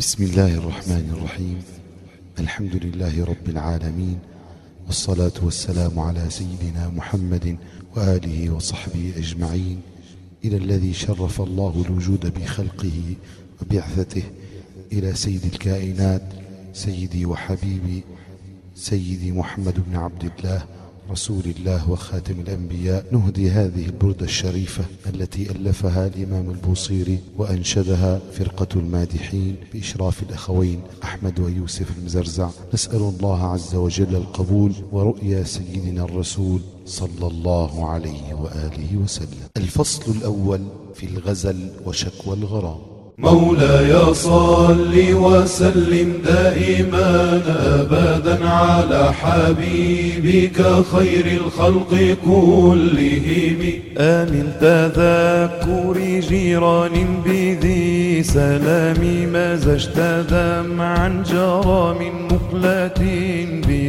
بسم الله الرحمن الرحيم. الحمد لله رب العالمين والصلاة والسلام على سيدنا محمد وآله وصحبه أجمعين. إلى الذي شرف الله الوجود بخلقه وبعثته إلى سيد الكائنات سيدي وحبيبي سيدي محمد بن عبد الله رسول الله وخاتم الأنبياء. نهدي هذه البردة الشريفة التي ألفها الإمام البوصيري وأنشدها فرقة المادحين بإشراف الأخوين أحمد ويوسف المزرزع. نسأل الله عز وجل القبول ورؤيا سيدنا الرسول صلى الله عليه وآله وسلم. الفصل الأول في الغزل وشكوى الغرام. مولاي صل وسلم دائما أبدا على حبيبك خير الخلق كلهم. آمن تذكر جيران بذي سلام مزجت دمعا جرى من مقلة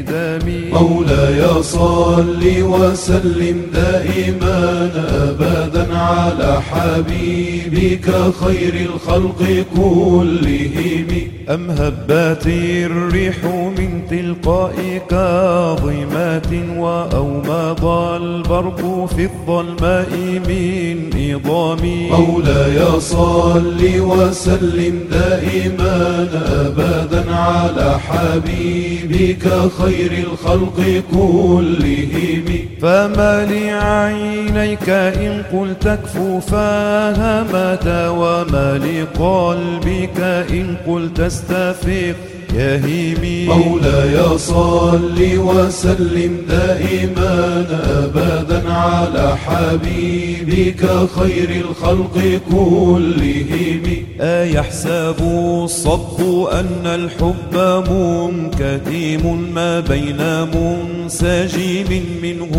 بدم مولاي صل وسلم دائما ابدا على حبيبك خير الخلق كلهم. أم هبت الريح من تلقاء كاظمات وأومض البرق في الظلماء من إضام مولاي صل وسلم دائما ابدا على حبيبك خير الخلق كلهم. فما لعينيك إن قلت اكفو فهمت وما لقلبك إن قلت استفق. يهيمي. مولاي صل وسلم دائما ابدا على حبيبك خير الخلق كلهم. أيحسب الصب أن الحب منكتم ما بين منسجم منه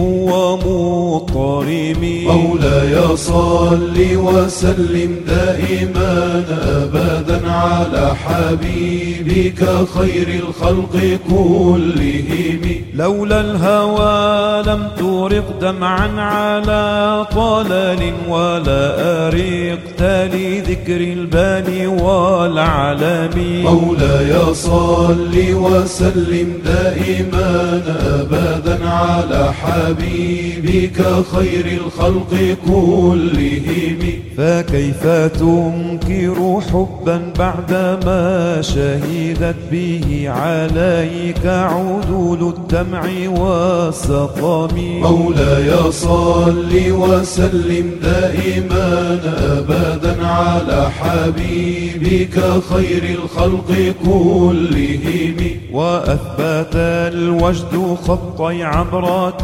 ومضطرم مولاي صل وسلم دائما أبدا على حبيبك خير الخلق كلهم. لولا الهوى لم ترق دمعا على طلل ولا أرقت لذكر البال والعلم. مولاي صل وسلم دائما أبدا على حبيبك خير الخلق كلهم. فكيف تنكر حبا بعدما شهدت به عليك عدول الدمع والسقم؟ مولاي صل وسلم دائما أبدا على حبيبك خير الخلق كلهم. وأثبت الوجد خطي عبرات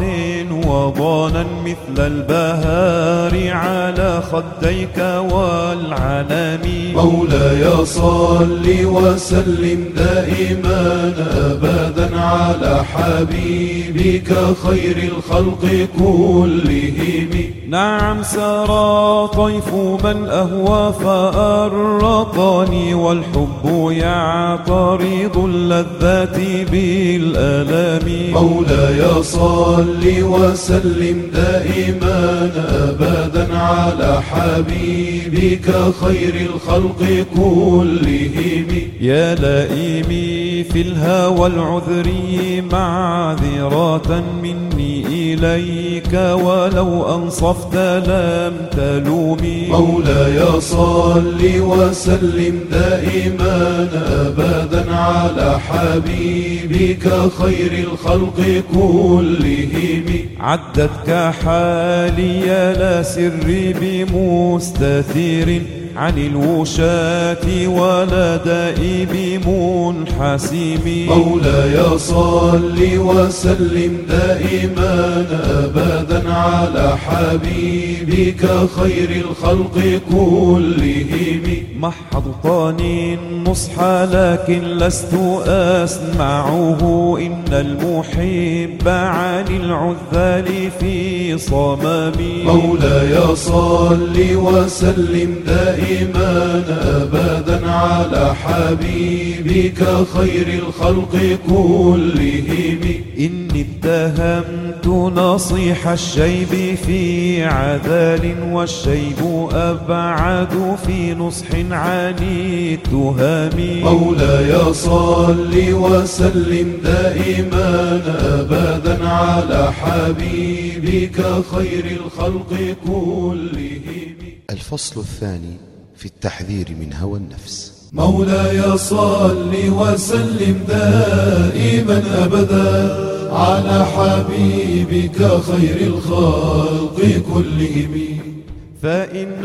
وضانا مثل البهار على خديك والعلم. مولاي صل وسلم دائما ابدا على حبيبك خير الخلق كلهم. نعم سرى طيف من أهوى فأرقني والحب يعترض اللذات بالألم. مولاي صل وسلم دائما ابدا على حبيبك خير الخلق كلهم. يا لائمي في الهوى العذري معذرة مني إليك ولو أنصفت لم تلومي مولاي صل وسلم دائما أبدا على حبيبك خير الخلق كلهم. عدتك حالي لا سري بمستثير عن الوشاة ولا دائب منحسم. مولاي صل وسلم دائما ابدا على حبيبك خير الخلق كلهم. محضطان النصح لكن لست أسمعه. إن المحب عن العذال في صمم مولاي صل وسلم دائما دائما أبدا على حبيبك خير الخلق كلهم. إني اتهمت نصيح الشيب في عذال والشيب أبعد في نصح عن التهام مولاي صل وسلم دائما أبدا على حبيبك خير الخلق كلهم. الفصل الثاني في التحذير من هوى النفس. مولاي صل وسلم دائما أبدا على حبيبك خير الخلق كلهم. فإن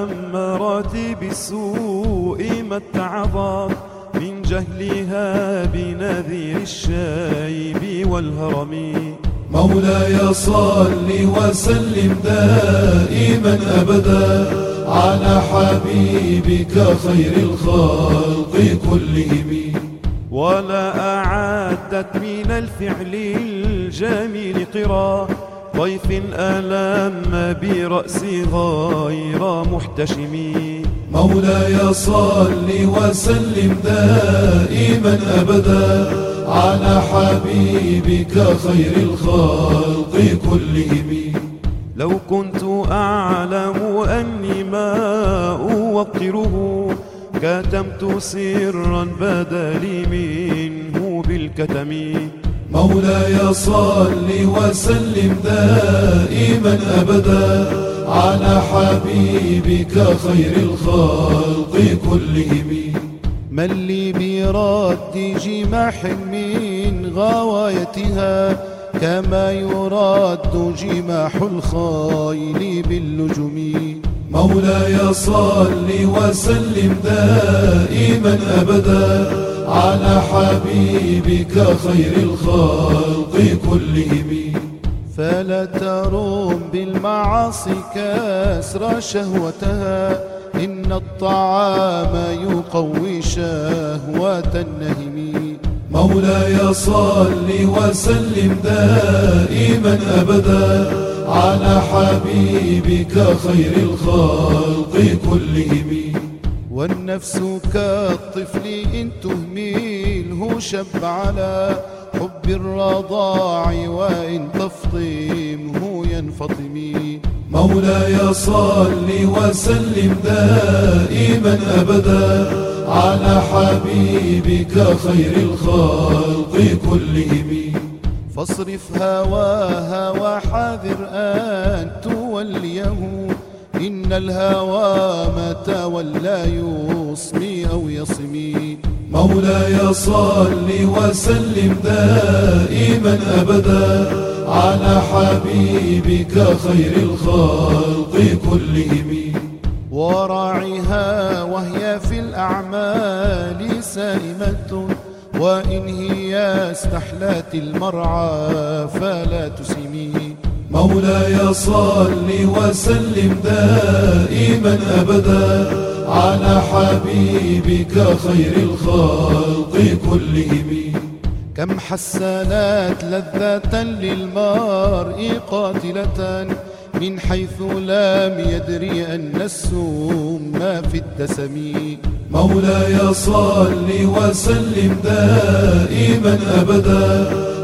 أمرتي بالسوء ما اتعظت من جهلها بنذير الشيب والهرم. مولاي صل وسلم دائما أبدا على حبيبك خير الخلق كلهم. ولا أعدت من الفعل الجميل قرا ضيف ألم برأسي غير محتشم. مولاي صل وسلم دائما أبدا على حبيبك خير الخلق كلهم. لو كنت أعلم أني ما أوقره كتمت سرا بدلي منه بالكتم. مولاي صل وسلم دائما أبدا على حبيبك خير الخلق كلهم. من لي برد جماح من غوايتها كما يراد جماح الخيل باللجم مولاي صل وسلم دائما أبدا على حبيبك خير الخلق كلهم. فلا تروم بالمعاصي كسر شهوتها إن الطعام يقوي شهوة النهم. مولاي صل وسلم دائما أبدا على حبيبك خير الخلق كلهم. والنفس كالطفل إن تهمله شب على حب الرضاع وإن تفطمه ينفطم. مولاي صل وسلم دائما أبدا على حبيبك خير الخلق كلهم. فاصرف هواها وحاذر أن توليه. إن الهوى ما تولى يصمي أو يصمي مولاي صل وسلم دائما أبدا على حبيبك خير الخلق كلهم. وراعها وهي في الأعمال سائمة وإن هي استحلت المرعى فلا تسمي مولاي صل وسلم دائما أبدا على حبيبك خير الخلق كلهم. كم حسنات لذة للمرء قاتلة. من حيث لم يدري أن السم في الدسم. مولاي صل وسلم دائما أبدا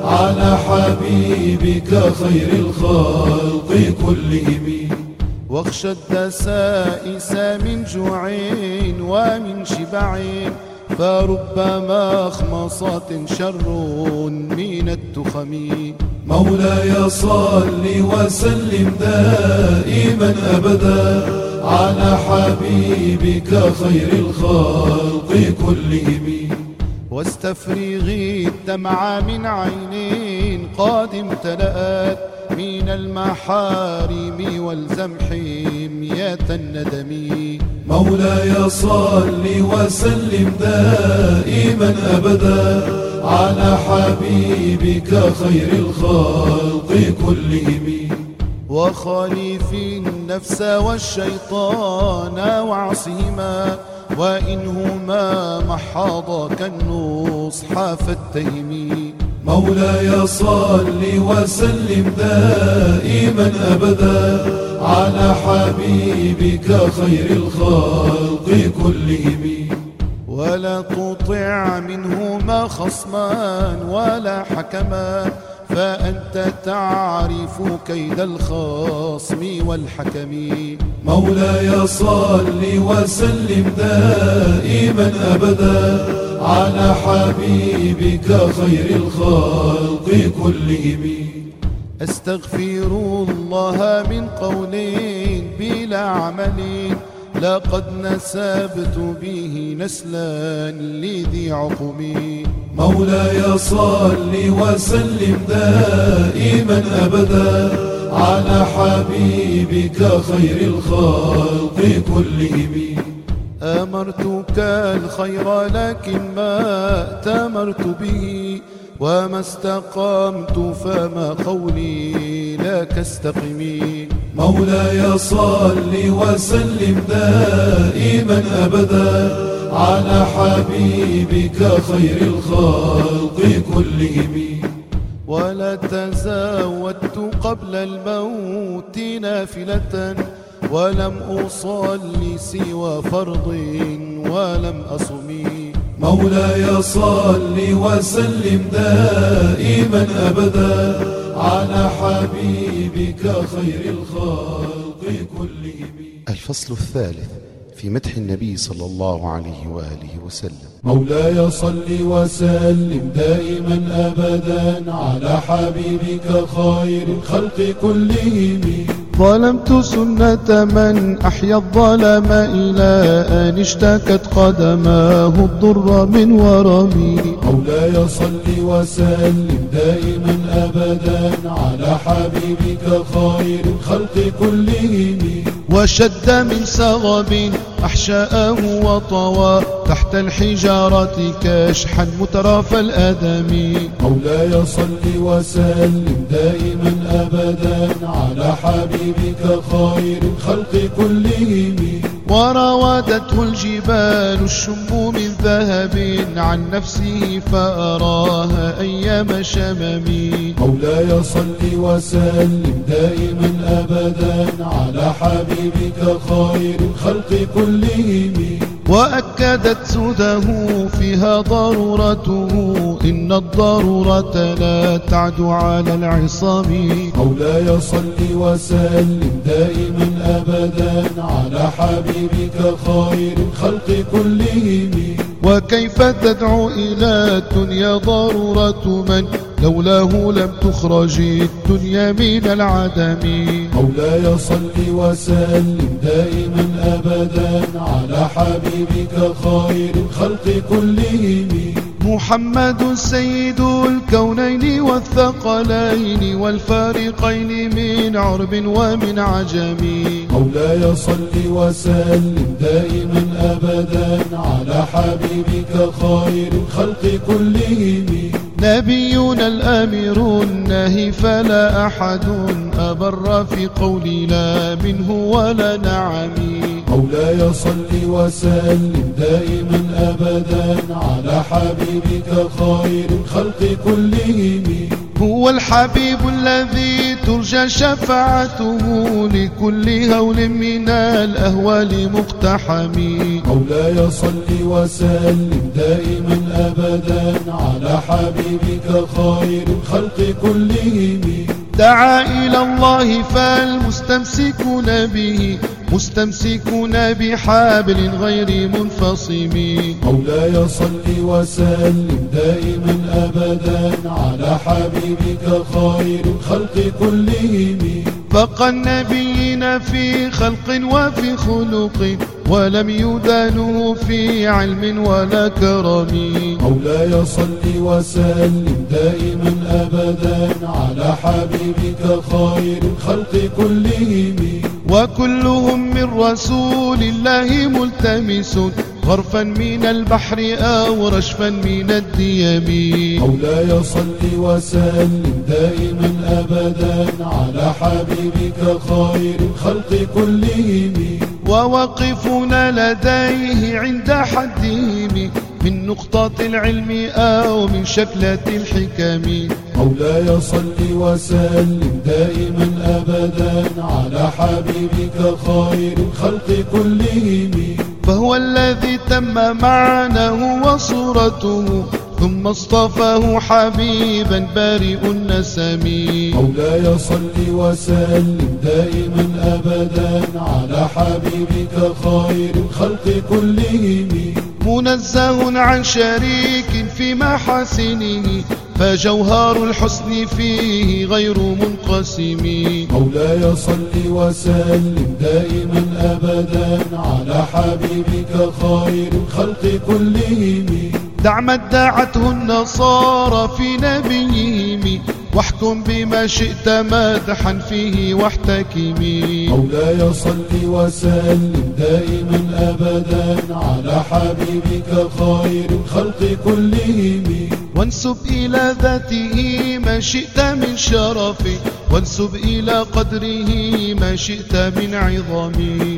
على حبيبك خير الخلق كلهم. واخشى الدسائس من جوع ومن شبع. فربما خمصة شر من التخم. مولاي صل وسلم دائما أبدا على حبيبك خير الخلق كلهم. واستفرغي الدمع من عين قد امتلأت من المحارم والزم الندم مولاي صل وسلم دائما أبدا على حبيبك خير الخلق كلهم. وخالف النفس والشيطان وعصهما وإنهما محاضا كالنصح فاتهمي مولاي صل وسلم دائما أبدا على حبيبك خير الخلق كلهم. ولا تطع منهما خصما ولا حكما. فأنت تعرف كيد الخصم والحكم. مولاي صل وسلم دائما أبدا على حبيبك خير الخلق كلهم. أستغفر الله من قول بلا عمل. لقد نسبت به نسلا لذي عقم. مولاي صل وسلم دائما أبدا على حبيبك خير الخلق كلهم. أمرتك الخير لكن ما تمرت به وما استقمت فما قولي لك استقمي. مولاي صل وسلم دائما أبدا على حبيبك خير الخلق كلهم. ولا تزاودت قبل الموت نافلة ولم أصل سوى فرض ولم أصمي مولاي صل وسلم دائما أبدا على حبيبك خير الخلق كلهم. الفصل الثالث في مدح النبي صلى الله عليه وآله وسلم. مولاي صل وسلم دائما أبدا على حبيبك خير الخلق كلهم. ظلمت سنة من أحيا الظلم إلى أن اشتكت قدماه الضر من ورمي. مولاي صل وسلم دائما أبدا على حبيبك خير الخلق كلهم. وشد من سغب أحشاءه وطوى تحت الحجارة كشحا متراف الأدم. مولاي صل وسلم دائما أبدا على حبيبك خير الخلق كلهم. وراودته الجبال الشم من ذهب عن نفسه فأراها أيام شممي مولاي صل وسلم دائما أبدا على حبيبك خير الخلق كلهم. وأكدت سده فيها ضرورته إن الضرورة لا تعد على العصام. مولاي صل وسلم دائما أبدا على حبيبك خير الخلق كلهم. وكيف تدعو إلى الدنيا ضرورة من لولاه لم تخرج الدنيا من العدم. مولاي صل وسلم دائما أبدا على حبيبك خير الخلق كلهم. محمد سيد الكونين والثقلين والفارقين من عرب ومن عجم. مولاي صل وسلم دائما أبدا على حبيبك خير الخلق كلهم. نبينا الأمير الناهي فلا أحد أبر في قولي لا منه ولا نعم. مولاي صل وسلم دائما أبدا على حبيبك خير الخلق كلهم. هو الحبيب الذي ترجى شفاعته لكل هول من الأهوال مقتحم مولاي صل وسلم دائما أبدا على حبيبك خير الخلق كلهم. دعا إلى الله فالمستمسكون به مستمسكون بحبل غير منفصم. مولاي صل وسلم دائما أبدا على حبيبك خير الخلق كلهم. فقى النبيين في خلق وفي خلق. ولم يدانوا في علم ولا كرم. مولاي صل وسلم دائما أبدا على حبيبك خير الخلق كلهم. وكلهم من رسول الله ملتمس غرفا من البحر أو رشفا من الديم. مولاي صل وسلم دائما أبدا على حبيبك خير الخلق كلهم. ووقفون لديه عند حدهم من نقطة العلم أو من شكلة الحكم. مولاي صل وسلم دائما أبدا على حبيبك خير الخلق كلهم. فهو الذي تم معناه وصورته. ثم اصطفاه حبيبا بارئ النسم. مولاي صل وسلم دائما أبدا على حبيبك خير الخلق كلهم. منزه عن شريك في محاسنه فجوهر الحسن فيه غير منقسم. مولاي صل وسلم دائما أبدا على حبيبك خير الخلق كلهم. دع ما النصارى في نبيهم. واحكم بما شئت مدحا فيه واحتكمي مولاي صل وسلم دائما أبدا على حبيبك خير الخلق كلهم. وانسب إلى ذاته ما شئت من شرف. وانسب إلى قدره ما شئت من عظم.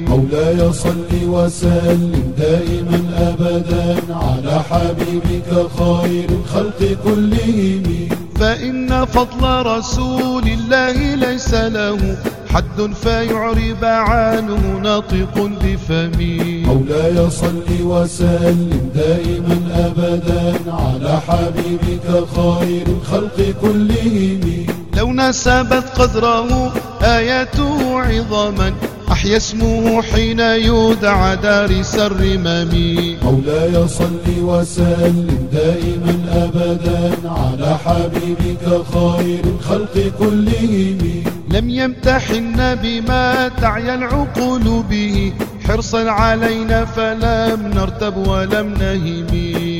مولاي صل وسلم دائما أبدا على حبيبك خير الخلق كلهم. فإن فضل رسول الله ليس له حد فيعرب عنه ناطق بفمي مولاي صل وسلم دائما أبدا على حبيبك خير الخلق كلهم. لو نسبت قدره آياته عظاما أحيا اسمه حين يدعى دارس الرمم مولاي صل وسلم دائما أبدا على حبيبك خير الخلق كلهم. لم يمتحن بما تعيا العقول به. حرصا علينا فلم نرتب ولم نهم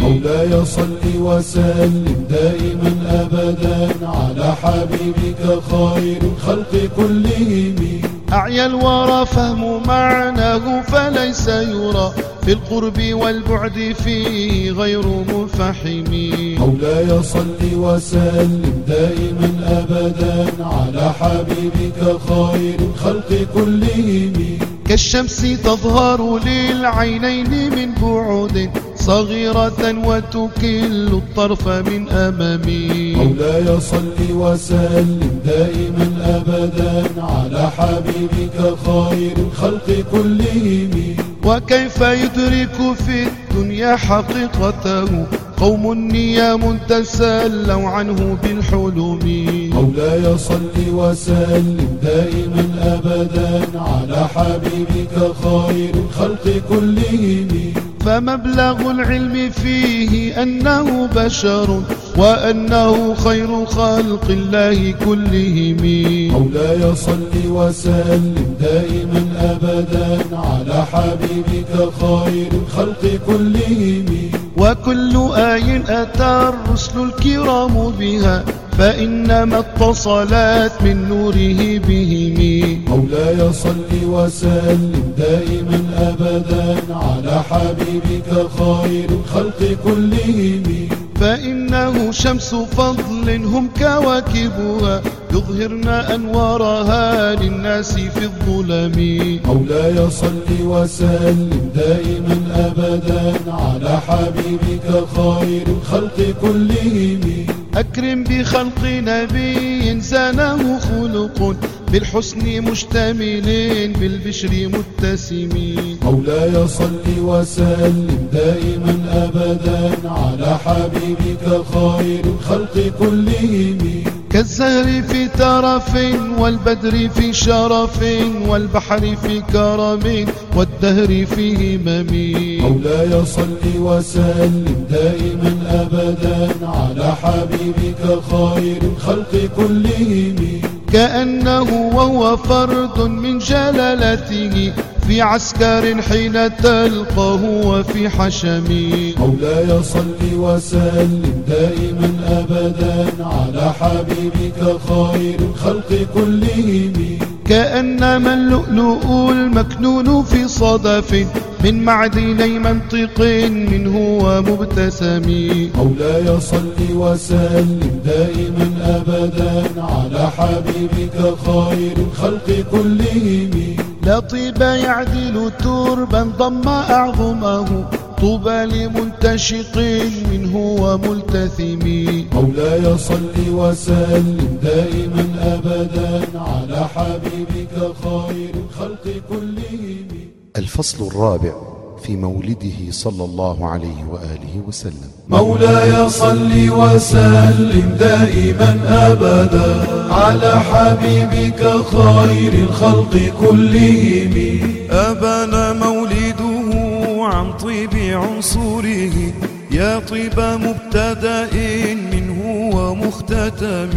مولاي صل وسلم دائما أبدا على حبيبك خير الخلق كلهم. أعيا الورى فهم معناه فليس يرى في القرب والبعد فيه غير منفحم مولاي صل وسلم دائما أبدا على حبيبك خير الخلق كلهم. كالشمس تظهر للعينين من بعد صغيرة وتكل الطرف من أمامي. مولاي صل وسلم دائما أبدا على حبيبك خير الخلق كلهم. وكيف يدرك في الدنيا حقيقته؟ قوم نيام تسلوا عنه بالحلم. مولاي صل وسلم دائما أبدا على حبيبك خير الخلق كلهم. فمبلغ العلم فيه أنه بشر وأنه خير خلق الله كلهم. مولاي صل وسلم دائما أبدا على حبيبك خير الخلق كلهم. وكل آي أتى الرسل الكرام بها فإنما اتصلت من نوره بهم. مولاي صل وسلم دائما أبدا على حبيبك خير الخلق كلهم. فإنه شمس فضل هم كواكبها يظهرن أنوارها للناس في الظلم. مولاي صل وسلم دائما أبدا على حبيبك خير الخلق كلهم. أكرم بخلق نبي زانه خلق بالحسن مشتمل بالبشر متسم مولاي صل وسلم دائما أبدا على حبيبك خير الخلق كلهم. كالزهر في ترف والبدر في شرف والبحر في كرم والدهر في همم. مولاي صل وسلم دائما أبدا على حبيبك خير الخلق كلهم. كأنه وهو فرد من جلالته في عسكر حين تلقاه وفي حشم. مولاي صل وسلم دائما أبدا على حبيبك خير الخلق كلهم. كأنما اللؤلؤ المكنون في صدف من معدني منطق منه ومبتسم. مولاي صل وسلم دائما أبدا على حبيبك خير الخلق كلهم. لا طيب يعدل تربا ضم أعظمه طوبى لمنتشق منه وملتثم مولاي صل وسلم دائما أبدا على حبيبك خير الخلق كلهم. الفصل الرابع في مولده صلى الله عليه وآله وسلم. مولاي صل وسلم دائما أبدا على حبيبك خير الخلق كلهم. طيب عنصره يا طيب مبتدأ منه ومختتم.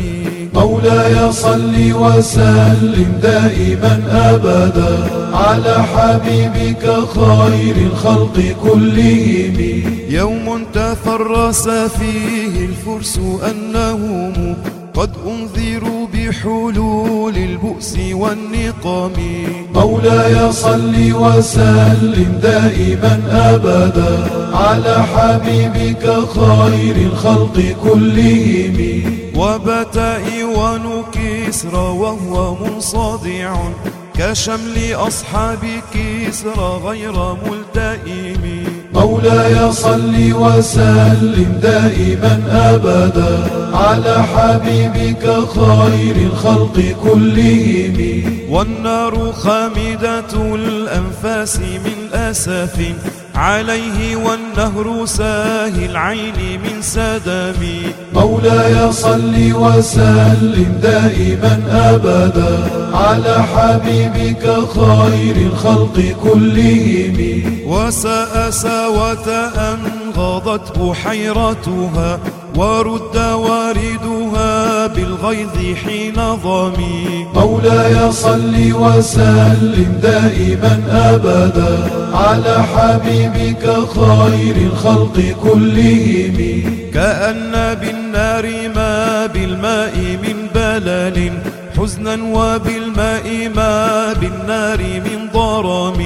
مولاي صل وسلم دائما أبدا على حبيبك خير الخلق كلهم. يوم تفرس فيه الفرس أنهم قد بحلول البؤس والنقم. مولاي صل وسلم دائما أبدا على حبيبك خير الخلق كلهم. وبتاء ونكسر وهو منصدع. كشمل أصحاب كسرى غير ملتئم. مولاي صل وسلم دائما أبدا على حبيبك خير الخلق كلهم. والنار خامدة الأنفاس من أسف. عليه والنهر ساهي العين من سدم مولاي صل وسلم دائما أبدا على حبيبك خير الخلق كلهم. وساء ساوة أن غضت بحيرتها ورد واردها بالغيظ حين ضمي مولاي صل وسلم دائما أبدا على حبيبك خير الخلق كلهم. كأن بالنار ما بالماء من بلل حزنا وبالماء ما بالنار من ضرم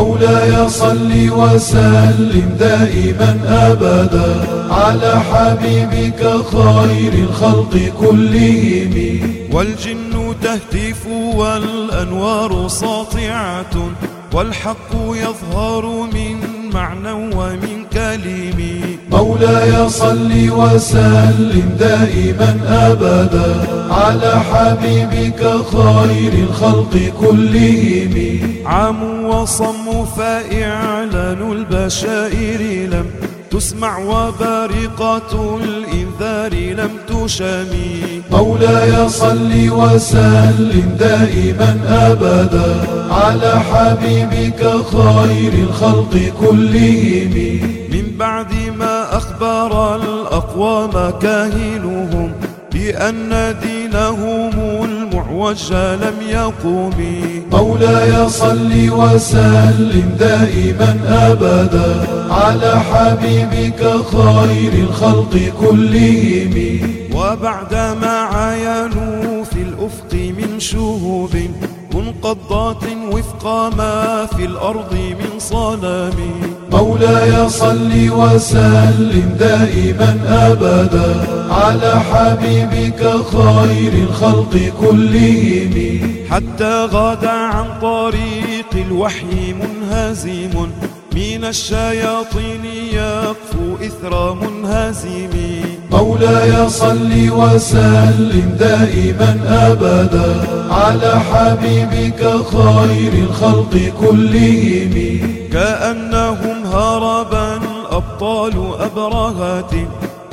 مولاي صل وسلم دائما أبدا على حبيبك خير الخلق كلهم. والجن تهتف والأنوار ساطعة والحق يظهر من معنى ومن كلم. مولاي صل وسلم دائما أبدا على حبيبك خير الخلق كلهم. عام وصم فإعلان البشائر لم تسمع وبارقة الإنذار لم تشمي مولاي صل وسلم دائما أبدا على حبيبك خير الخلق كلهم. من بعد ما أخبر الأقوام كاهنهم بأن دينهم المعوج لم يقم. مولاي صل وسلم دائما أبدا على حبيبك خير الخلق كلهم. وبعدما عاينوا في الأفق من شهوب منقضات وفق ما في الأرض من صنم مولاي صل وسلم دائما أبدا على حبيبك خير الخلق كلهم. حتى غدا عن طريق الوحي منهزم. من الشياطين يقفو إثر منهزم. مولاي صل وسلم دائما أبدا على حبيبك خير الخلق كلهم. هربا أبرهات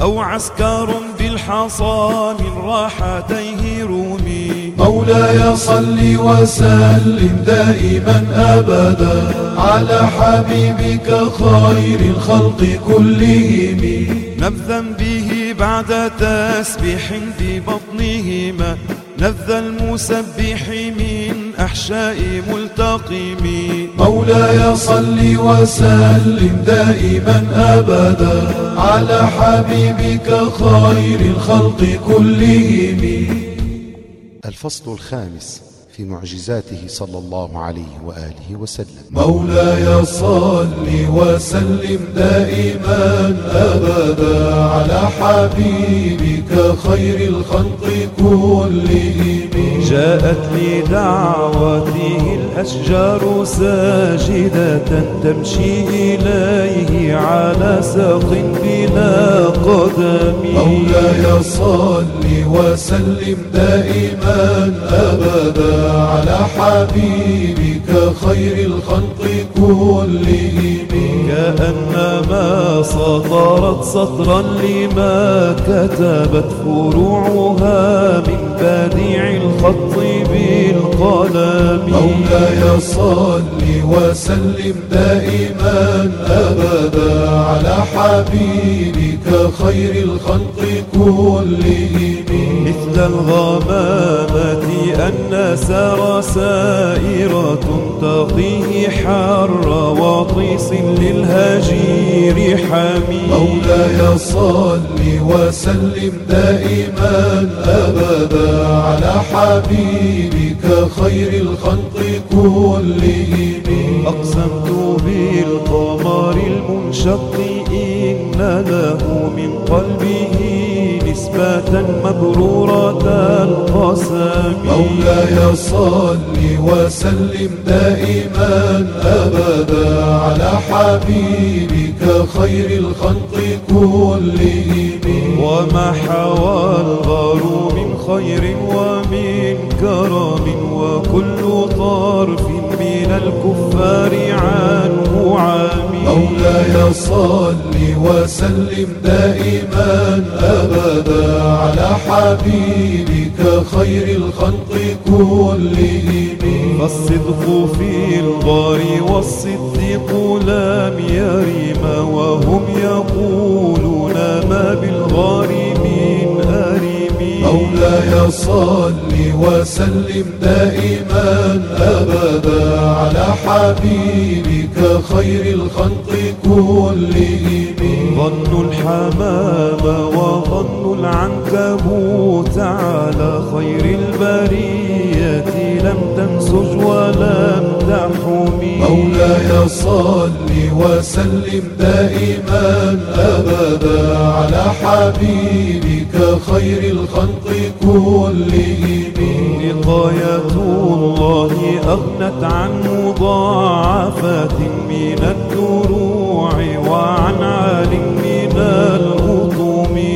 أو عسكر بالحصى من راحتيه رومي. مولاي صل وسلم دائما أبدا على حبيبك خير الخلق كلهم. نبذا به بعد تسبيح ببطنهما نبذ المسبح من أحشاء ملتقم. مولاي صل وسلم دائما أبدا على حبيبك خير الخلق كلهم. الفصل الخامس في معجزاته صلى الله عليه وآله وسلم. مولاي صل وسلم دائما أبدا على حبيبك خير الخلق كلهم. جاءت لدعوته الأشجار ساجدة تمشي إليه على ساق بلا قدم. مولاي صل وسلم دائما أبدا على حبيبك خير الخلق كلهم. كأنما سطرت سطرا لما كتبت فروعها من بديع الخط بالقلم. مولاي صل وسلم دائما أبدا على حبيبك خير الخلق كلهم. مثل الغمامة أن سار سائرة تقيه حر وطيس للهجير حميم. مولاي صل وسلم دائما أبدا على حبيبك خير الخلق كلهم. أقسمت بالقمر المنشق إن له من قلبه مبرورة القسم مولاي صل وسلم دائما أبدا على حبيبك خير الخلق كلهم. وما حوى الغار من خير ومن كرم وكل طرف من الكفار عنه عمي مولاي صل وسلم دائما أبدا على حبيبك خير الخلق كلهم. فالصدق في الغار والصديق لم يرم وهم يقولون ما بالغار من أرم مولاي صل وسلم دائما أبدا على حبيبك خير الخلق كلهم. ظن الحمام وظن العنكبوت على خير البرية لم تنسج مولاي صل وسلم دائما أبدا على حبيبك خير الخلق كلهم. لقاية الله أغنت عن مضاعفة من الدروع وعن الأطم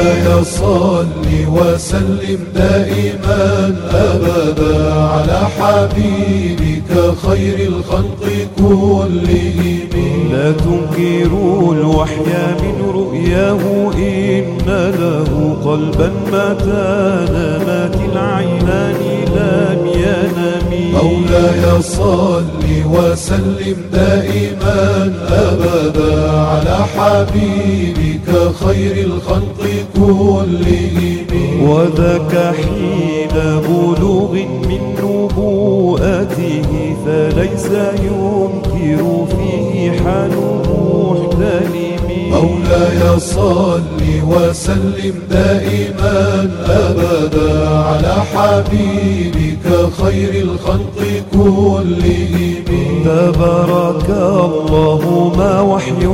مولاي صل وسلم دائما أبدا على حبيبك خير الخلق كلهم. لا تنكروا الوحي من رؤياه إن له قلبا متى نامت العينان مولاي صل وسلم دائما أبدا على حبيبك خير الخلق كلهم. وذاك حين بلوغ من نبوءته فليس ينكر فيه محتلم مولاي صل وسلم دائما أبدا على حبيبك خير الخلق كلهم. تبارك الله ما وحي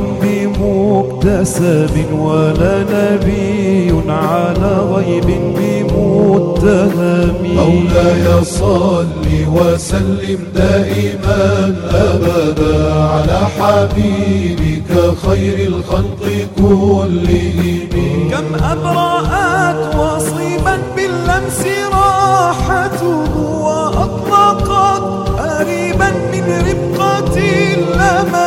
بمكتسب ولا نبي على غيب بمتهم مولاي صل وسلم دائما أبدا على حبيبك خير الخلق كلهم. كم أبرأت وصيبا باللمس راحته وأطلقت قريبا من ربقة الأمام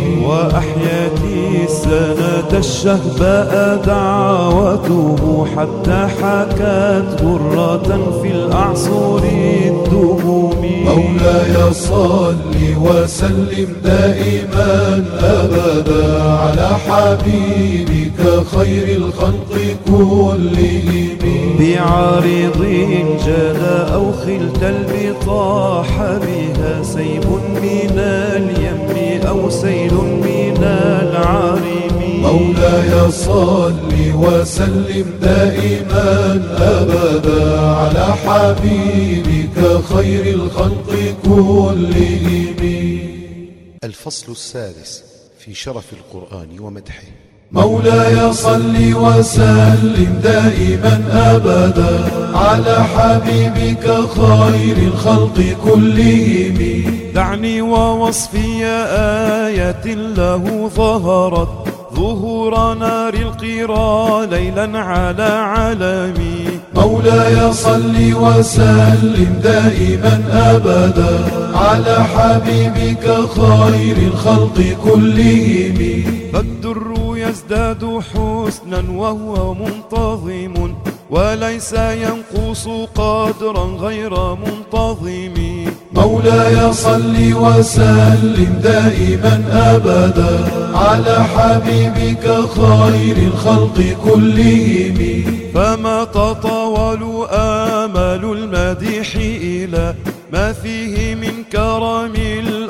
وأحيت السنة الشهباء دعوته حتى حكت غرة في الأعصر الدهوم. مولاي صل وسلم دائما أبدا على حبيبك خير الخلق كلهم. بعارض جلا أو خلت البطاح بها سيب من أو سيل من العارم مولاي صل وسلم دائما أبدا على حبيبك خير الخلق كلهم. الفصل السادس في شرف القرآن ومدحه. مولاي صل وسلم دائما أبدا على حبيبك خير الخلق كلهم. دعني ووصفي آية له ظهرت. ظهور نار القرى ليلا على علمي مولاي صل وسلم دائما أبدا على حبيبك خير الخلق كلهم. فالدر يزداد حسنا وهو منتظم وليس ينقص قدرا غير منتظم. مولاي صل وسلم دائما أبدا على حبيبك خير الخلق كلهم. فما تطاول آمال المديح إلى ما فيه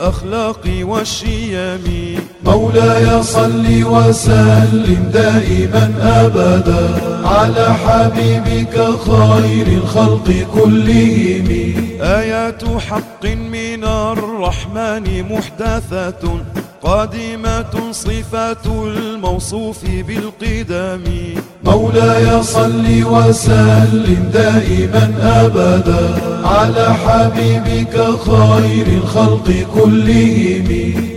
الأخلاق والشيم. مولاي صل وسلم دائما أبدا على حبيبك خير الخلق كلهم. آيات حق من الرحمن محدثة. قادمة صفة الموصوف بالقدم. مولاي صل وسلم دائما أبدا على حبيبك خير الخلق كلهم.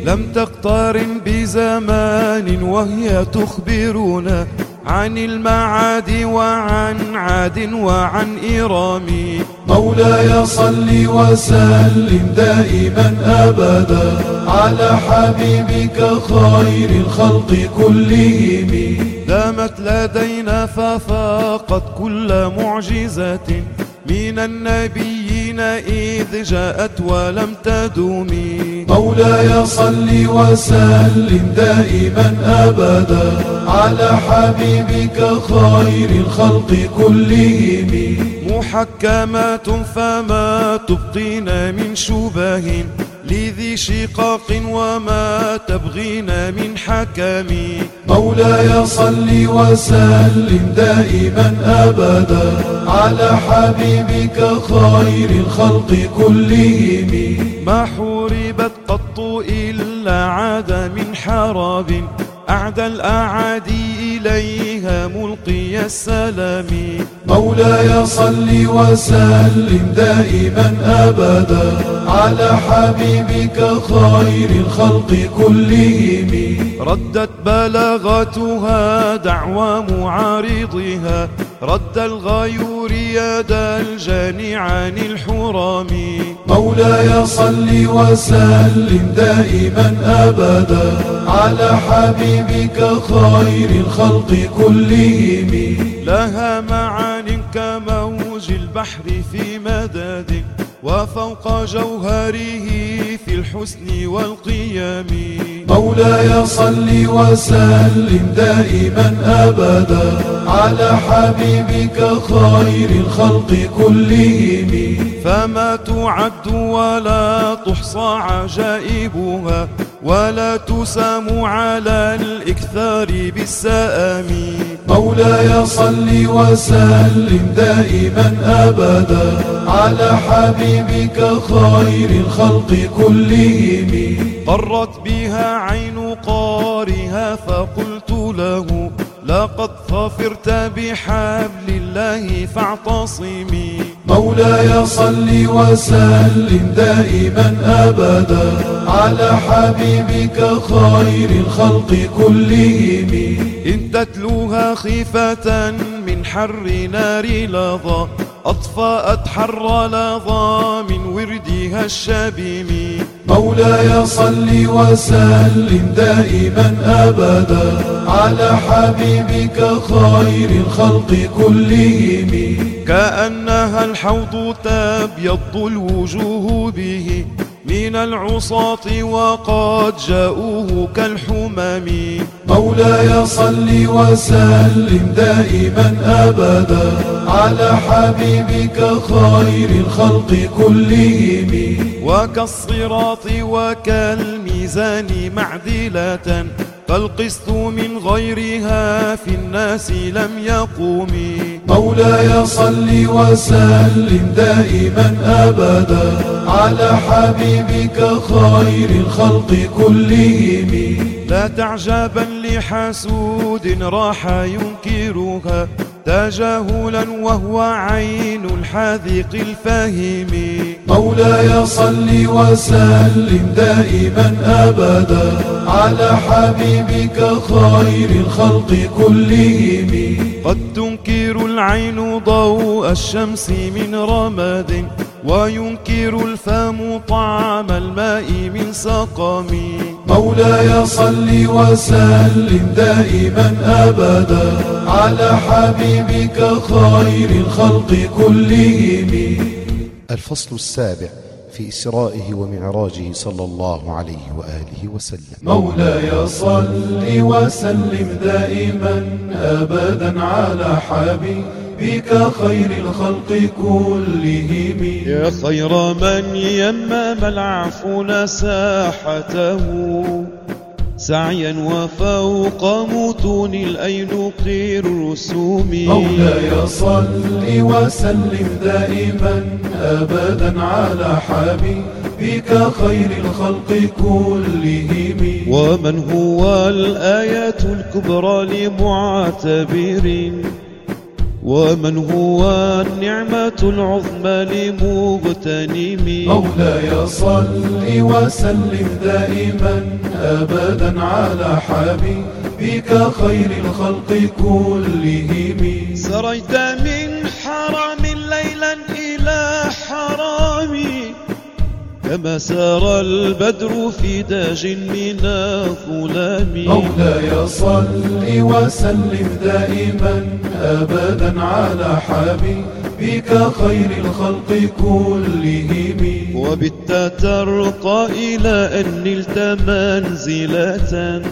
لم تقترن بزمان وهي تخبرنا عن المعاد وعن عاد وعن إرام. مولاي صل وسلم دائما أبدا على حبيبك خير الخلق كلهم. دامت لدينا ففاقت كل معجزة. من النبيين إذ جاءت ولم تدوم مولاي صل وسلم دائما أبدا على حبيبك خير الخلق كلهم. محكمات فما تبقين من شبه لذي شقاق وما تبغين من حكم. مولاي صل وسلم دائما أبدا على حبيبك خير الخلق كلهم. ما حوربت قط إلا عاد من حراب. أعدى الأعادي إليها ملقي السلام. مولاي صل وسلم دائما أبدا على حبيبك خير الخلق كلهم. ردت بلاغتها دعوى معارضها. رد الغيور يد الجاني عن الحرام مولاي صل وسلم دائما أبدا. على حبيبك خير الخلق كلهم. لها معان كموج البحر في مدد. وفوق جوهره في الحسن والقيم مولاي صل وسلم دائما أبدا على حبيبك خير الخلق كلهم. فما تعد ولا تحصى عجائبها. ولا تسام على الإكثار بالسآم. مولاي صل وسلم دائما أبدا على حبيبك خير الخلق كلهم. قرت بها عين قارها فقلت له لقد ظفرت بحبل الله فاعتصمي. مولاي صل وسلم دائما أبدا على حبيبك خير الخلق كلهم. إن تتلوها خيفة من حر نار لظى أطفأت حر لظى من وردها الشبيم. مولاي صل وسلم دائما أبدا على حبيبك خير الخلق كلهم. كأنها الحوض تبيض الوجوه به من العصاة وقد جاءوه كالحمم. مولاي صل وسلم دائما أبدا على حبيبك خير الخلق كلهم. وكالصراط وكالميزان معدلة فالقسط من غيرها في الناس لم يقوم. مولاي صل وسلم دائما أبدا على حبيبك خير الخلق كلهم. لا تعجبا لحسود راح ينكرها تجاهلا وهو عين الحاذق الفاهم مولاي صل وسلم دائما أبدا على حبيبك خير الخلق كلهم. قد تنكر العين ضوء الشمس من رماد وينكر الفم طعم الماء من سقم. مولاي صل وسلم دائما أبدا على حبيبك خير الخلق كلهم. الفصل السابع في إسرائه ومعراجه صلى الله عليه وآله وسلم. مولاي صل وسلم دائما أبدا على حبيبك خير الخلق كلهم. يا خير من يمم العفو ساحته. سعيا وفوق متون الأينق الرسوم. مولاي صل وسلم دائما أبدا على حبيبك خير الخلق كلهم. ومن هو الآية الكبرى لمعتبر؟ ومن هو النعمة العظمى لمغتنم مولاي صل وسلم دائما أبدا على حبيبك خير الخلق كلهم. سريت من كما سار البدر في داج من الظلام مولاي صل وسلم دائما أبدا على حبيبك خير الخلق كلهم. وبت ترقى إلى أن نلت منزلة.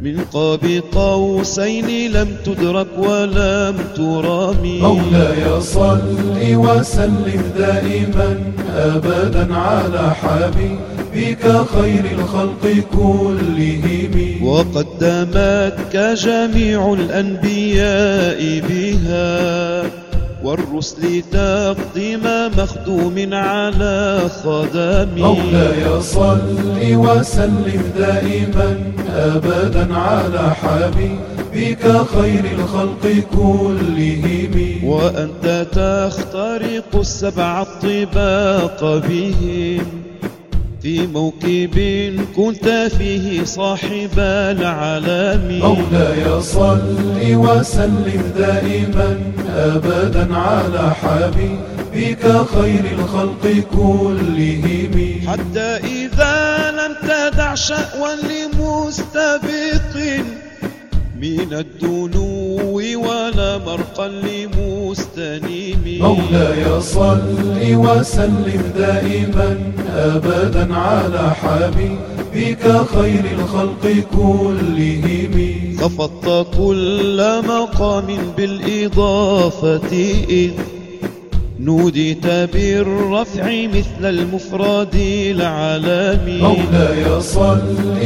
من قاب قوسين لم تدرك ولم ترام مولاي صل وسلم دائما أبدا على حبيبك خير الخلق كلهم. وقدمتك جميع الأنبياء بها. والرسل تقديم مخدوم على خدم مولاي صل وسلم دائما أبدا على حبيبك خير الخلق كلهم. وأنت تخترق السبع الطباق بهم. في موكب كنت فيه صاحب العالم مولاي صل وسلم دائما أبدا على حبيبك خير الخلق كلهم. حتى إذا لم تدع شأوا لمستبق من الدنو ولا مرقا لمستنيم. مولاي صل وسلم دائما أبدا على حبيبك خير الخلق كلهم. خفضت كل مقام بالإضافة إذ نوديت بالرفع مثل المفرد العالمي مولاي صل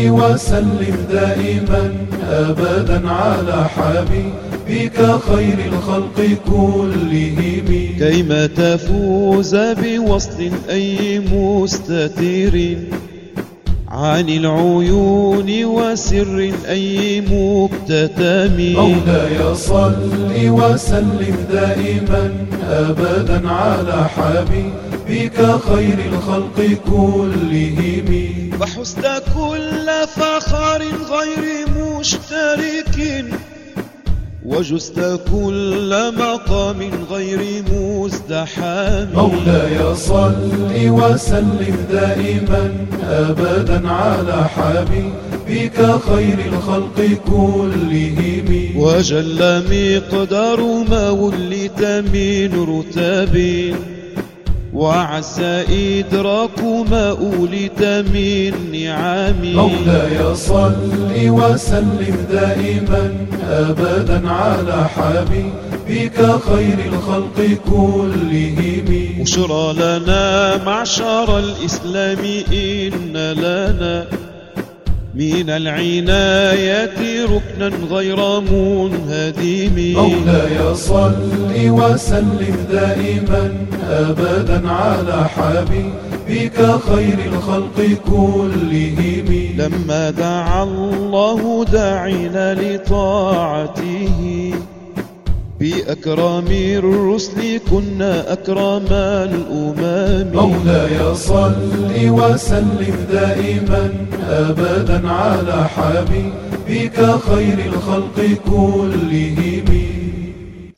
وسلم دائما أبدا على حبيبك خير الخلق كلهم. كيما تفوز بوصل أي مستتر؟ عن العيون وسر أي مكتتم مولاي صل وسلم دائما أبدا على حبيبك خير الخلق كلهم. فحست كل فخر غير مشترك. وجزت كل مقام غير مزدحم. مولاي صل وسلم دائما أبدا على حبيبك خير الخلق كلهم. وجل مقدار ما ولت من رتب. وعسى إدراك ما أولت من نعم مولاي صل وسلم دائما أبدا على حبيبك خير الخلق كلهم. بشرى لنا معشر الإسلام إن لنا من العناية ركنا غير منهدم. مولاي صل وسلم دائما أبدا على حبيبك خير الخلق كلهم. لما دعا الله داعنا لطاعته. بأكرم الرسل كنا أكرم الأمم. مولاي صل وسلم دائما أبدا على حبيبك خير الخلق كلهم.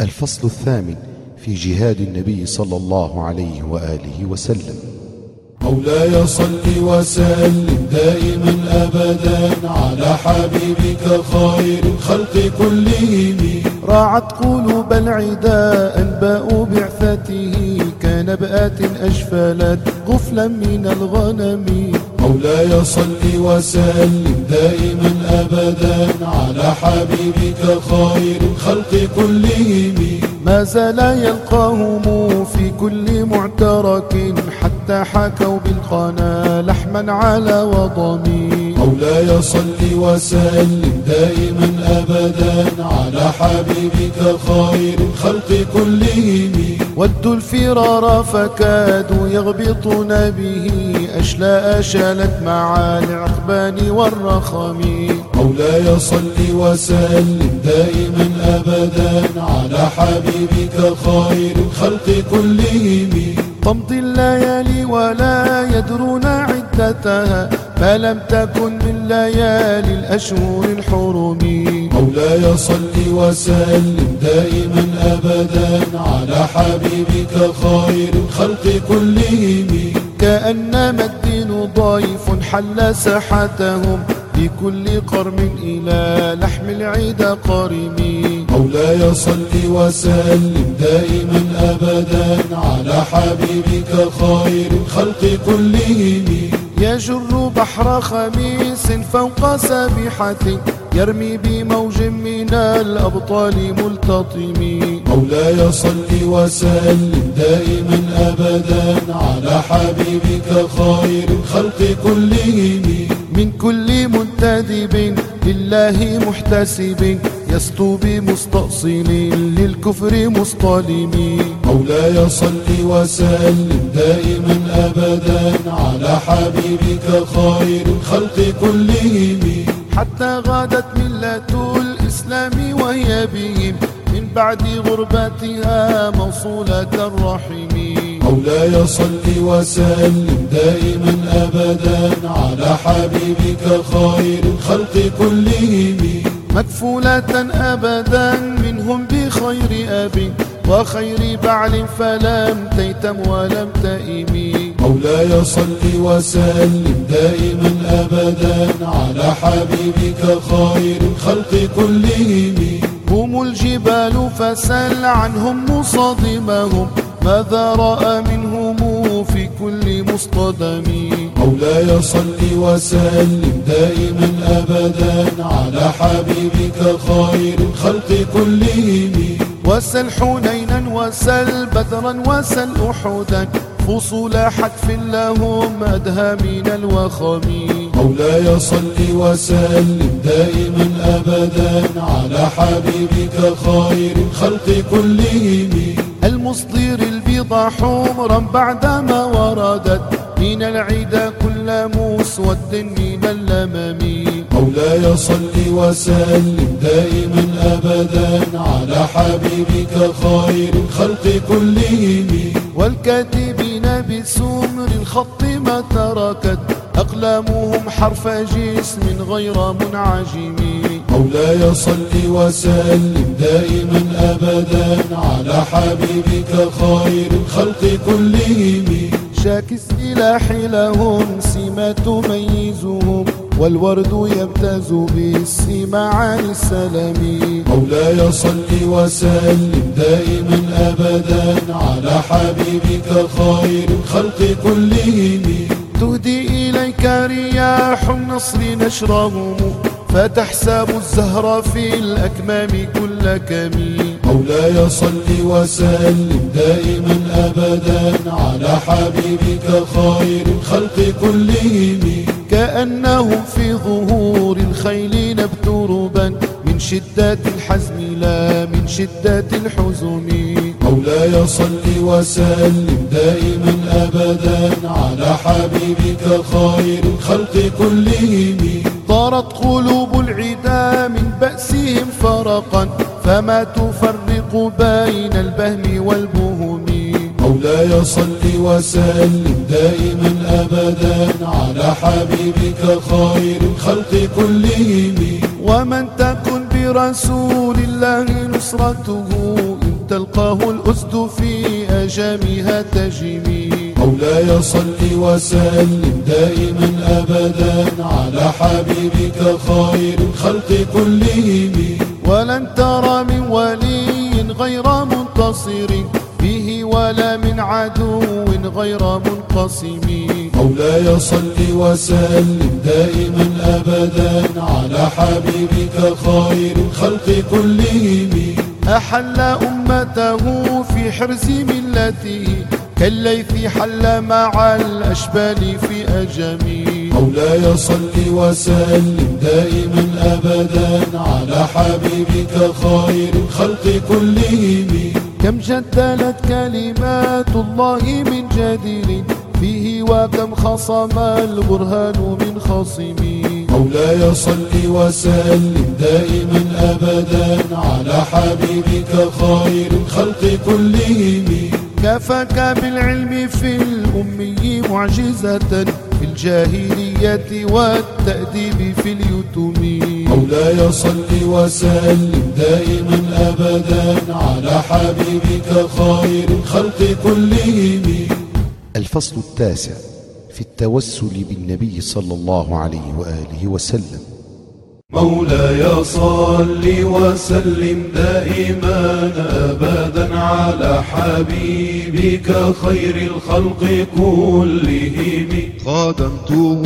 الفصل الثامن في جهاد النبي صلى الله عليه وآله وسلم. مولاي صل وسلم دائما أبدا على حبيبك خير الخلق كلهم. راعت قلوب العداء أنباء بعثته كنبأة أشفلت غفلا من الغنم. مولاي صل وسلم دائما أبدا على حبيبك خير الخلق كلهم. ما زال يلقاهم في كل معترك حتى حكوا بالقنا لحما على وضمي مولاي صل وسلم دائما أبدا على حبيبك خير الخلق كلهم. ودوا الفرار فكادوا يغبطون به. أشلاء شالت مع العقبان والرخم مولاي صل وسلم دائما أبدا على حبيبك خير الخلق كلهم. تمضي الليالي ولا يدرون عدتها. ما لم تكن من ليالي الأشهر الحرم. مولاي صل وسلم دائما أبدا على حبيبك خير الخلق كلهم. كأنما الدين ضيف حل ساحتهم بكل قرم إلى لحم العيد قارم. مولاي صل وسلم دائما أبدا على حبيبك خير الخلق كلهم. يجر بحر خميس فوق سابحة يرمي بموج من الأبطال ملتطم. مولاي صل وسلم دائما أبدا على حبيبك خير الخلق كلهم. من كل منتدب لله محتسب يسطو بمستأصل للكفر مصطلم. مولاي صل وسلم دائما أبدا على حبيبك خير الخلق كلهم. حتى غادت ملة الإسلام وهي بهم من بعد غربتها موصولة الرحم مولاي صل وسلم دائما أبدا على حبيبك خير الخلق كلهم. مكفولة أبدا منهم بخير أب. وخير بعل فلم تيتم ولم تئم مولاي صل وسلم دائما أبدا على حبيبك خير الخلق كلهم. هم الجبال فسل عنهم مصادمهم ماذا رأى منهم في كل مصطدم. مولاي صل وسلم دائما أبدا على حبيبك خير الخلق كلهم. وسل حنينا وسل بدرا وسل أحدا فصول حتف لهم أدهى من الوخم. مولاي صل وسلم دائما أبدا على حبيبك خير الخلق كلهم. المصدر البيض حمرا بعدما وردت من العدا كل مسود من اللمم مولاي صل وسلم دائما أبدا على حبيبك خير الخلق كلهم. والكاتبين بسمر الخط ما تركت. أقلامهم حرف جسم غير منعجم. مولاي صل وسلم دائما أبدا على حبيبك خير الخلق كلهم. شاك السلاح لهم سمة تميزهم. والورد يمتاز بالسمة عن السلام. مولاي صل وسلم دائما أبدا على حبيبك خير الخلق كلهم. تهدي إليك رياح النصر نشرهم. فتحسب الزهر في الأكمام كل كمين مولاي صل وسلم دائما أبدا على حبيبك خير الخلق كلهم. كأنهم في ظهور الخيل نبتربا من شدة الحزم لا من شدة الحزن مولاي صل وسلم دائما أبدا على حبيبك خير الخلق كلهم. طارت قلوب العدا من بأسهم فرقا فما تفرق بين البهم والبهم مولاي صل وسلم دائما أبدا على حبيبك خير الخلق كلهم. ومن تكن برسول الله نصرته إن تلقاه الأسد في أجامها تجمي مولاي صل وسلم دائما أبدا على حبيبك خير الخلق كلهم. ولن ترى من ولي غير منتصر. ولا من عدو غير منقسم. مولاي صل وسلم دائما أبدا على حبيبك خير الخلق كلهم. أحل أمته في حرز ملته كالليث حل مع الأشبال في أجمي. مولاي صل وسلم دائما أبدا على حبيبك خير الخلق كلهم. كم جدلت كلمات الله من جدير فيه وكم خصم البرهان من خصم. مولاي صل وسلم دائما أبدا على حبيبك خير الخلق كلهم. كفاك بالعلم في الأمي معجزة في الجاهلية والتأديب في اليتم. مولاي صل وسلم دائما أبدا على حبيبك خير الخلق كلهم. الفصل التاسع في التوسل بالنبي صلى الله عليه وآله وسلم. مولاي صل وسلم دائما أبدا على حبيبك خير الخلق كلهم. خادمته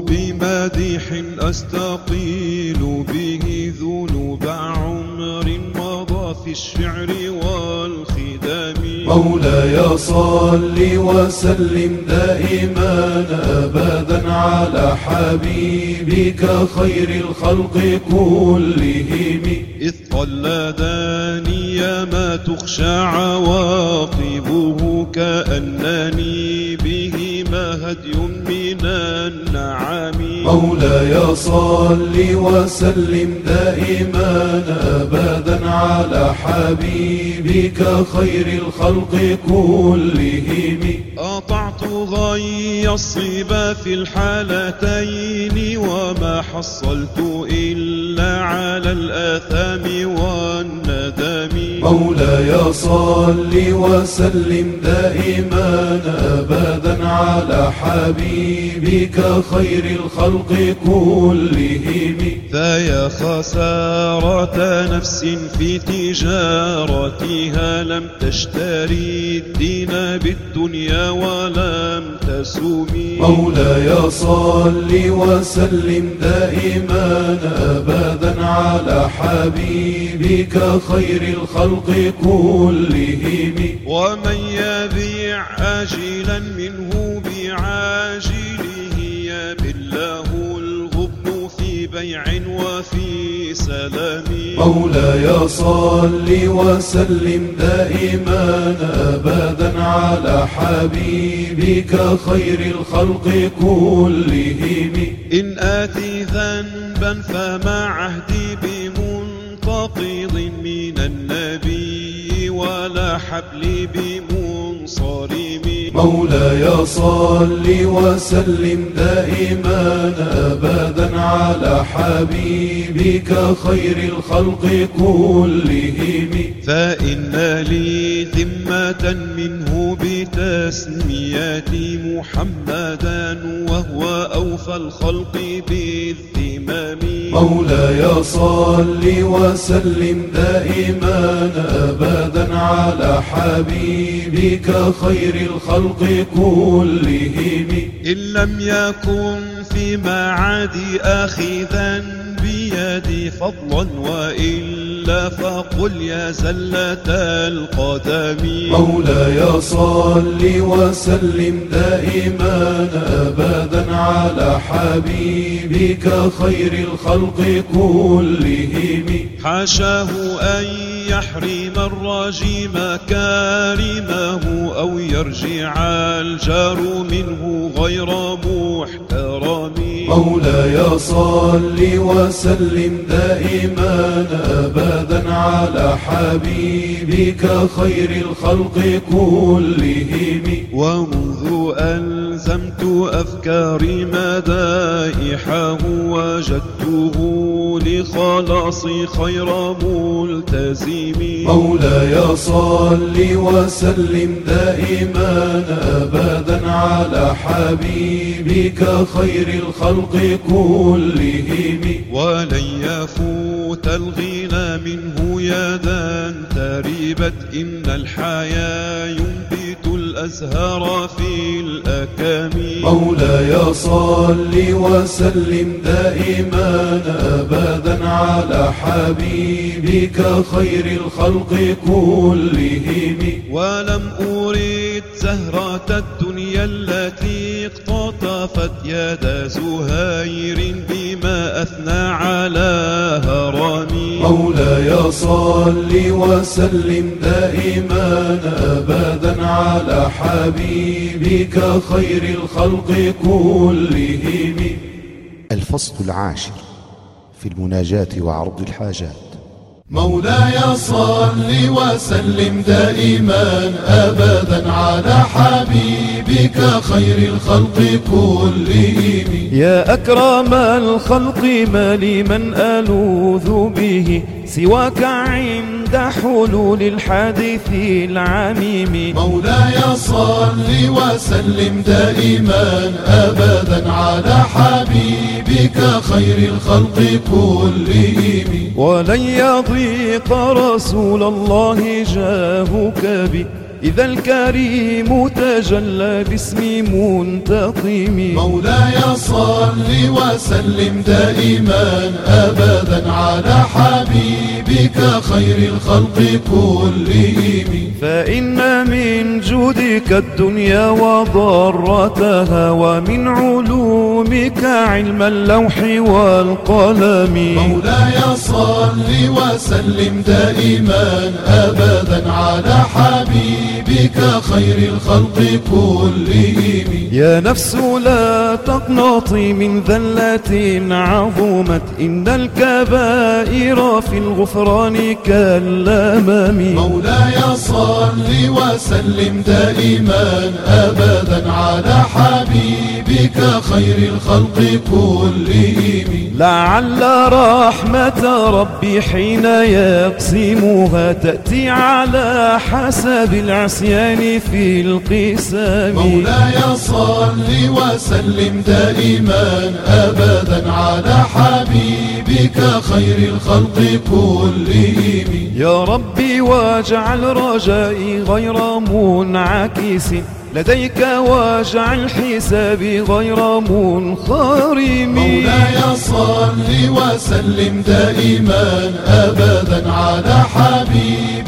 بمديح أستقيل به ذنوب عمر مضى في الشعر والخدام مولاي صل وسلم دائما أبدا على حبيبك خير الخلق كلهم. إذ قلداني ما تخشى عواقبه كأنني بهما هدي من النعم. مولاي صل وسلم دائما أبدا على حبيبك خير الخلق كلهم. أطعت غي الصبا في الحالتين وما حصلت إلا على الآثام والندم. مولاي صل وسلم دائما أبدا على حبيبك خير الخلق كلهم. فيا خسارة نفس في تجارتها لم تشتري الدين بالدنيا ولم تسومي مولاي صل وسلم دائما أبدا على حبيبك خير الخلق كلهم. ومن يبيع آجلا منه بعاجله يبله الغبن في بيع وفي سلام. مولاي صل وسلم دائما أبدا على حبيبك خير الخلق كلهم. إن آتي ذنبا فما عهدي حبلي بمنصرم مولاي صل وسلم دائما أبدا على حبيبك خير الخلق كلهم. فإن لي ذمة منه بتسميتي محمدا وهو أوفى الخلق بالذمام مولاي صل وسلم دائما أبدا على حبيبك خير الخلق كلهم. إن لم يكن في معادي آخذا بيدي فضلا وإلا فقل يا زلة القدم. مولاي صل وسلم دائما أبدا على حبيبك خير الخلق كلهم. حاشاه أن يحرم الرجيم كارمه أو يرجع الجار منه غير محترم. مولاي صل وسلم دائما أبدا على حبيبك خير الخلق كلهم. ومنذ ألزمت أفكاري مدائحه وجدته لخلاصي خير ملتزم. مولاي صل وسلم دائما أبدا على حبيبك خير الخلق كلهم. ولن يفوت الغنى منه يدا تربت إن الحياة ينبت الأزهار في الأكام مولاي صل وسلم دائما أبدا على حبيبك خير الخلق كلهم. ولم أريد زهرة الدنيا التي اقتطفت يد زهير بما أثنى على هرمي مولاي صل وسلم دائما أبدا على حبيبك خير الخلق كلهم. الفصل العاشر في المناجاة وعرض الحاجات. مولاي صل وسلم دائما أبدا على حبيبك خير الخلق كلهم. يا أكرم الخلق ما لي من ألوذ به. سواك عند حلول الحادث العميم. مولاي صل وسلم دائما أبدا على حبيبك خير الخلق كلهم. ولن يضيق رسول الله جاهك بي. إذا الكريم تجلى باسم منتقم. مولاي صل وسلم دائما أبدا على حبيبك خير الخلق كلهم. فإن من جودك الدنيا وضرتها ومن علومك علم اللوح والقلم. مولاي صل وسلم دائما أبدا على حبيبك خير الخلق كلهم. يا نفس لا تقنطي من ذلة عظمت. إن الكبائر في الغفران كالأمم. مولاي صل وسلم دائما أبدا على حبيبك خير الخلق كلهم. لعل رحمة ربي حين يقسمها تأتي على حسب العصيان في القسام. مولاي صل وسلم دائما أبدا على حبيبك خير الخلق كلهم. يا ربي واجعل رجائي غير منعكس. لديك واجعل حسابي غير منخرم. مولاي صل وسلم دائما أبدا على حبيبك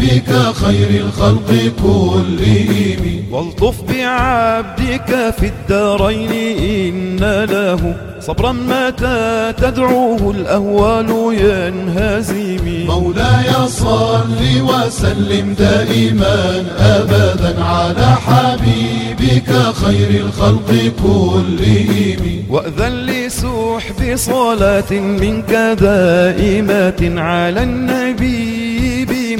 خير الخلق كلهم. والطف بعبدك في الدارين إن له صبرا متى تدعوه الأهوال ينهزم. مولاي صل وسلم دائما أبدا على حبيبك خير الخلق كلهم. وأذن لسحب صلاة منك دائمة على النبي.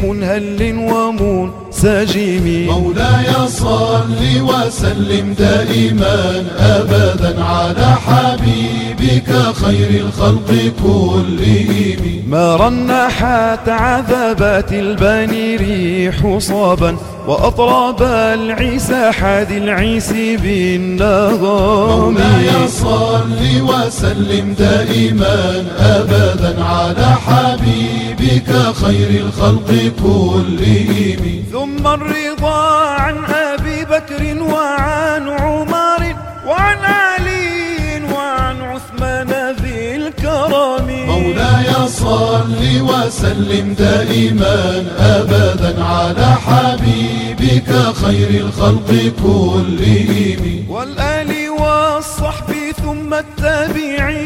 بمنهل ومنصرم منسجم مولاي صل وسلم دائما أبدا على حبيبك خير الخلق كلهم. ما رنحت عذبات البني ريح صابا وأطراب العيسى حاد العيس بالنغام مولاي صل وسلم دائما أبدا على حبيبك خير الخلق كلهم. ثم الرضا عن أبي بكر وعن عمر وعن علي وعن عثمان ذي الكرم مولاي صل وسلم دائما أبدا على حبيبك خير الخلق كلهم. والآل والصحب ثم التابعين.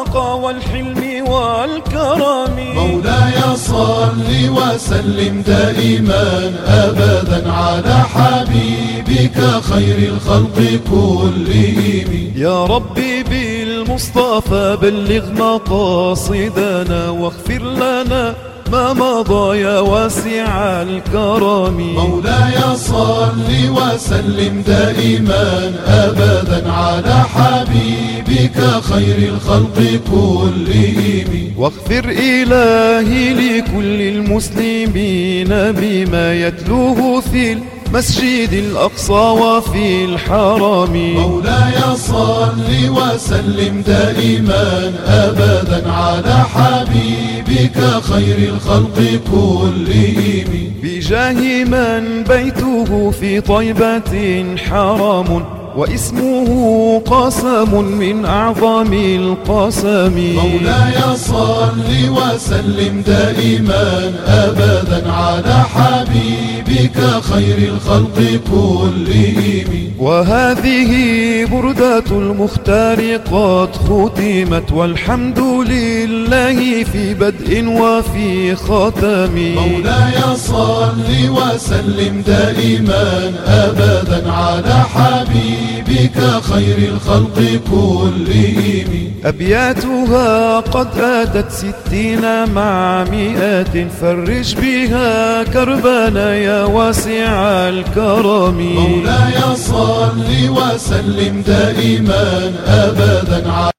والنقى والحلم والكرم. مولاي صل وسلم دائما أبدا على حبيبك خير الخلق كلهم. يا ربي بالمصطفى بلغ مقاصدنا واغفر لنا ما مضى يا واسع الكرم. مولاي صل وسلم دائما أبدا على حبيبك خير الخلق كلهم. واغفر إلهي لكل المسلمين بما يتلوه في المسجد الأقصى وفي الحرم. مولاي صل وسلم دائما أبدا على حبيبك خير الخلق كلهم. بجاه من بيته في طيبة حرام واسمه قسم من أعظم القسم مولاي صل وسلم دائما أبدا على حبيبك خير الخلق كلهم. وهذه بردة المختار قد ختمت والحمد لله في بدء وفي ختم مولاي صل وسلم دائما أبدا على حبيبك خير الخلق كلهم. أبياتها قد أتت ستين مع مئة فرج بها كربنا يا واسع الكرم. مولاي صل وسلم دائما أبدا على